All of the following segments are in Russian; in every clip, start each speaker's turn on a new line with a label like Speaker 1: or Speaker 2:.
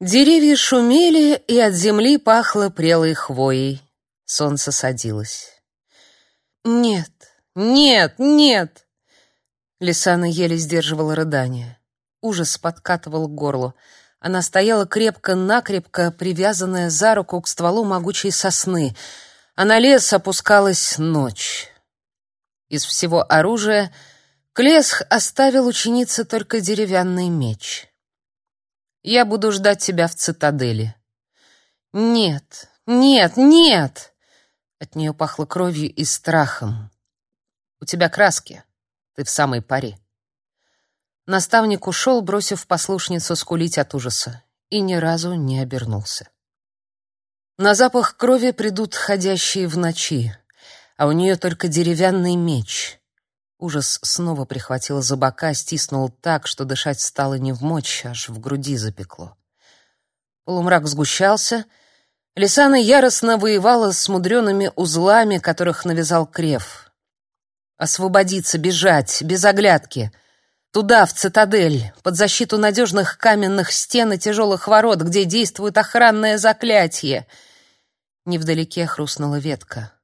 Speaker 1: Деревья шумели, и от земли пахло прелой хвоей. Солнце садилось. «Нет, нет, нет!» Лисана еле сдерживала рыдание. Ужас подкатывал к горлу. Она стояла крепко-накрепко, привязанная за руку к стволу могучей сосны, а на лес опускалась ночь. Из всего оружия Клесх оставил ученице только деревянный меч. Я буду ждать тебя в цитадели. Нет, нет, нет. От нее пахло кровью и страхом. У тебя краски. Ты в самой паре. Наставник ушел, бросив послушницу скулить от ужаса, и ни разу не обернулся. На запах крови придут ходящие в ночи, а у нее только деревянный меч. Ужас снова прихватил за бока, стиснул так, что дышать стало не в мочь, аж в груди запекло. Полумрак сгущался. Лисана яростно воевала с мудреными узлами, которых навязал Крев. Освободиться, бежать, без оглядки. Туда, в цитадель, под защиту надежных каменных стен и тяжелых ворот, где действует охранное заклятие. Невдалеке хрустнула ветка.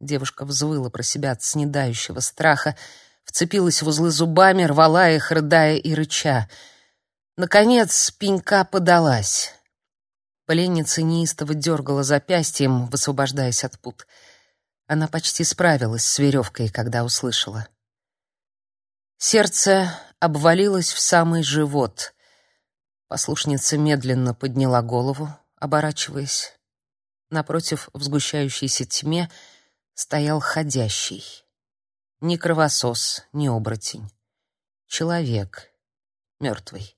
Speaker 1: Девушка взвыла про себя от снедающего страха, вцепилась в узлы зубами, рвала их, рыдая и рыча. Наконец пенька подалась. Поленница неистово дергала запястьем, высвобождаясь от пут. Она почти справилась с веревкой, когда услышала. Сердце обвалилось в самый живот. Послушница медленно подняла голову, оборачиваясь. Напротив, в сгущающейся тьме — стоял ходящий. Ни кровосос, ни оборотень. Человек, мертвый.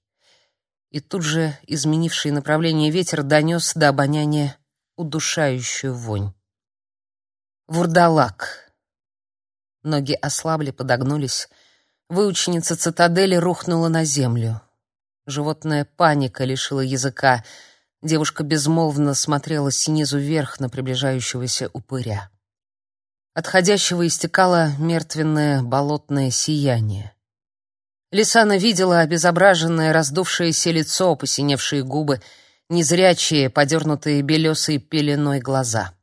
Speaker 1: И тут же изменивший направление ветер донес до обоняния удушающую вонь. Вурдалак. Ноги ослабли, подогнулись. Выученица цитадели рухнула на землю. Животная паника лишила языка. Девушка безмолвно смотрела снизу вверх на приближающегося упыря. Отходящего истекало мертвенное болотное сияние. Лисана видела обезображенное, раздувшееся лицо, посиневшие губы, незрячие, подернутые белесой пеленой глаза.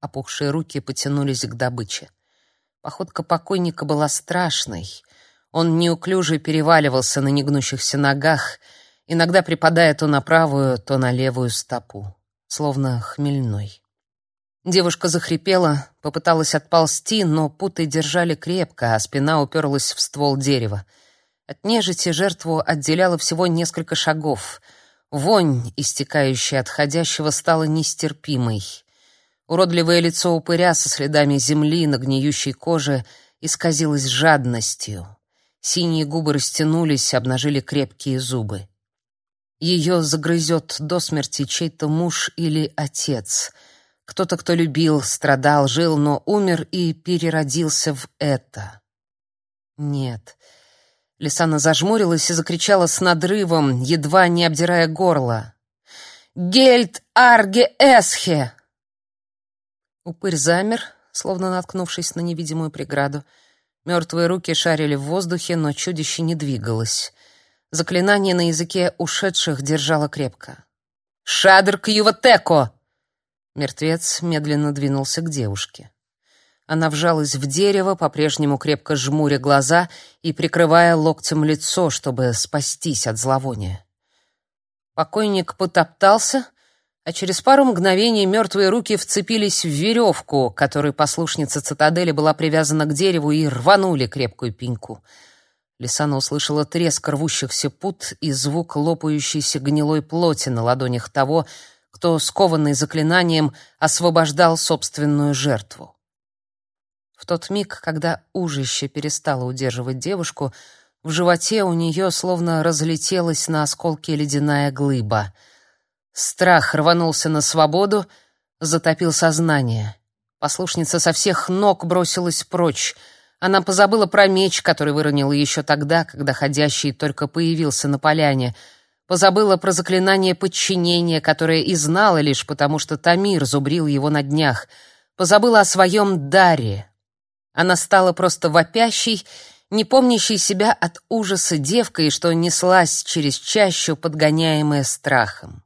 Speaker 1: Опухшие руки потянулись к добыче. Походка покойника была страшной. Он неуклюже переваливался на негнущихся ногах, иногда припадая то на правую, то на левую стопу, словно хмельной. Девушка захрипела, попыталась отползти, но путы держали крепко, а спина уперлась в ствол дерева. От нежити жертву отделяло всего несколько шагов. Вонь, истекающая от ходящего, стала нестерпимой. Уродливое лицо упыря со следами земли на гниющей коже исказилось жадностью. Синие губы растянулись, обнажили крепкие зубы. Ее загрызет до смерти чей-то муж или отец — кто-то, кто любил, страдал, жил, но умер и переродился в это. Нет. Лисана зажмурилась и закричала с надрывом, едва не обдирая горло. «Гельд арге эсхе!» Упырь замер, словно наткнувшись на невидимую преграду. Мертвые руки шарили в воздухе, но чудище не двигалось. Заклинание на языке ушедших держало крепко. «Шадр к юватеко!» Мертвец медленно двинулся к девушке. Она вжалась в дерево, по-прежнему крепко жмуря глаза и прикрывая локтем лицо, чтобы спастись от зловония. Покойник потоптался, а через пару мгновений мертвые руки вцепились в веревку, которой послушница цитадели была привязана к дереву, и рванули крепкую пеньку. Лисана услышала треск рвущихся пут и звук лопающейся гнилой плоти на ладонях того, кто, скованный заклинанием, освобождал собственную жертву. В тот миг, когда ужище перестало удерживать девушку, в животе у нее словно разлетелась на осколки ледяная глыба. Страх рванулся на свободу, затопил сознание. Послушница со всех ног бросилась прочь. Она позабыла про меч, который выронила еще тогда, когда ходящий только появился на поляне — Позабыла про заклинание подчинения, которое и знала лишь потому, что Тамир зубрил его на днях. Позабыла о своем даре. Она стала просто вопящей, не помнящей себя от ужаса девкой, что неслась через чащу, подгоняемая страхом.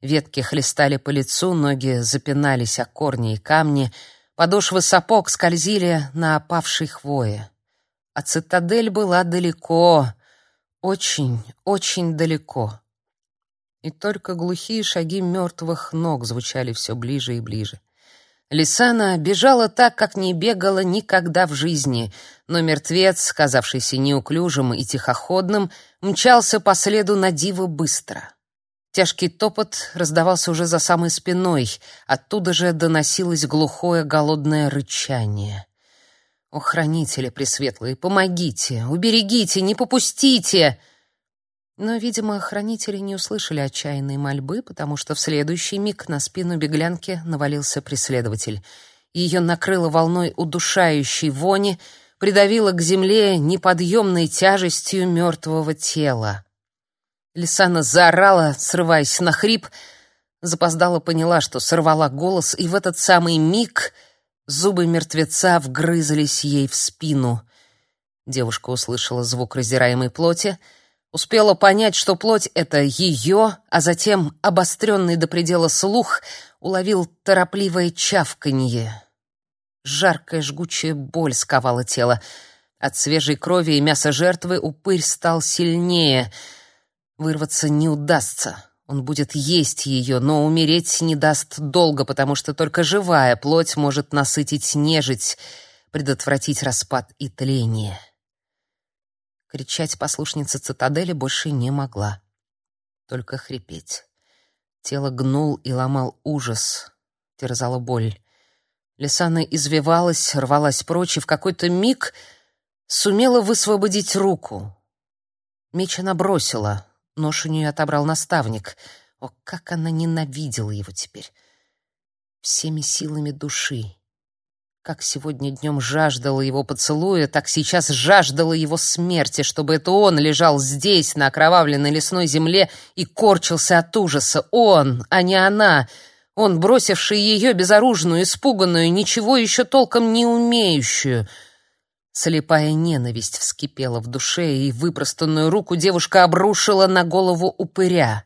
Speaker 1: Ветки хлестали по лицу, ноги запинались о корни и камни, подошвы сапог скользили на опавшей хвое. А цитадель была далеко, очень, очень далеко. И только глухие шаги мертвых ног звучали все ближе и ближе. Лисана бежала так, как не бегала никогда в жизни, но мертвец, казавшийся неуклюжим и тихоходным, мчался по следу на диво быстро. Тяжкий топот раздавался уже за самой спиной, оттуда же доносилось глухое голодное рычание. «О, хранители пресветлые, помогите, уберегите, не попустите!» Но, видимо, хранители не услышали отчаянной мольбы, потому что в следующий миг на спину беглянки навалился преследователь. Ее накрыло волной удушающей вони, придавило к земле неподъемной тяжестью мертвого тела. Лисана заорала, срываясь на хрип, запоздала поняла, что сорвала голос, и в этот самый миг зубы мертвеца вгрызлись ей в спину. Девушка услышала звук раздираемой плоти — Успела понять, что плоть — это ее, а затем обостренный до предела слух уловил торопливое чавканье. Жаркая жгучая боль сковала тело. От свежей крови и мяса жертвы упырь стал сильнее. Вырваться не удастся. Он будет есть ее, но умереть не даст долго, потому что только живая плоть может насытить нежить, предотвратить распад и тление. Кричать послушница цитадели больше не могла. Только хрипеть. Тело гнул и ломал ужас, терзала боль. Лисана извивалась, рвалась прочь и в какой-то миг сумела высвободить руку. Меч она бросила, нож у нее отобрал наставник. О, как она ненавидела его теперь! Всеми силами души. Как сегодня днем жаждала его поцелуя, так сейчас жаждала его смерти, чтобы это он лежал здесь, на окровавленной лесной земле, и корчился от ужаса. Он, а не она. Он, бросивший ее безоружную, испуганную, ничего еще толком не умеющую. Слепая ненависть вскипела в душе, и выпростанную руку девушка обрушила на голову упыря.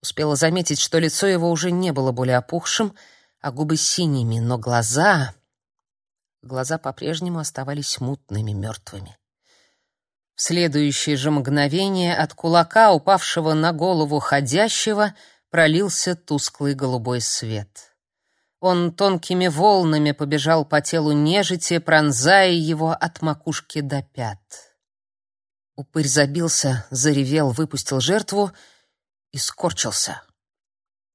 Speaker 1: Успела заметить, что лицо его уже не было более опухшим, а губы синими, но глаза... Глаза по-прежнему оставались мутными, мертвыми. В следующее же мгновение от кулака, упавшего на голову ходящего, пролился тусклый голубой свет. Он тонкими волнами побежал по телу нежити, пронзая его от макушки до пят. Упырь забился, заревел, выпустил жертву и скорчился.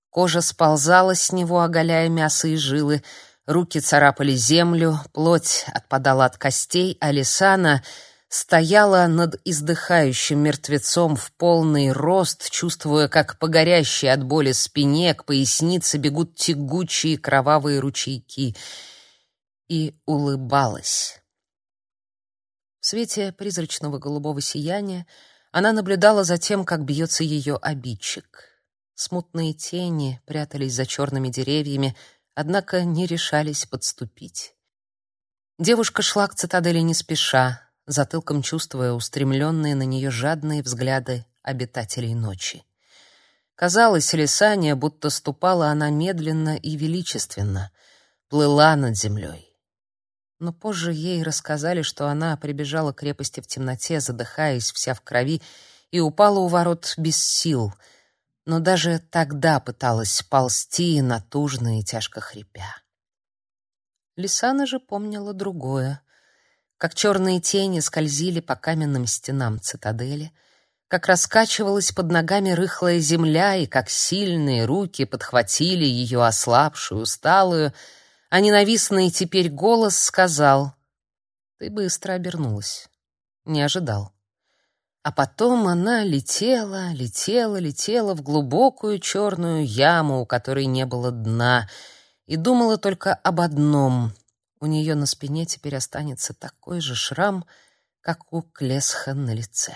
Speaker 1: Кожа сползала с него, оголяя мясо и жилы, Руки царапали землю, плоть отпадала от костей, а Лисана стояла над издыхающим мертвецом в полный рост, чувствуя, как по горящей от боли спине к пояснице бегут тягучие кровавые ручейки, и улыбалась. В свете призрачного голубого сияния она наблюдала за тем, как бьется ее обидчик. Смутные тени прятались за черными деревьями, однако не решались подступить. Девушка шла к цитадели не спеша, затылком чувствуя устремленные на нее жадные взгляды обитателей ночи. Казалось, Лисания, будто ступала она медленно и величественно, плыла над землей. Но позже ей рассказали, что она прибежала к крепости в темноте, задыхаясь вся в крови, и упала у ворот без сил — но даже тогда пыталась ползти, натужно и тяжко хрипя. Лисана же помнила другое. Как черные тени скользили по каменным стенам цитадели, как раскачивалась под ногами рыхлая земля и как сильные руки подхватили ее ослабшую, усталую, а ненавистный теперь голос сказал «Ты быстро обернулась. Не ожидал». А потом она летела, летела, летела в глубокую черную яму, у которой не было дна, и думала только об одном. У нее на спине теперь останется такой же шрам, как у Клесха на лице.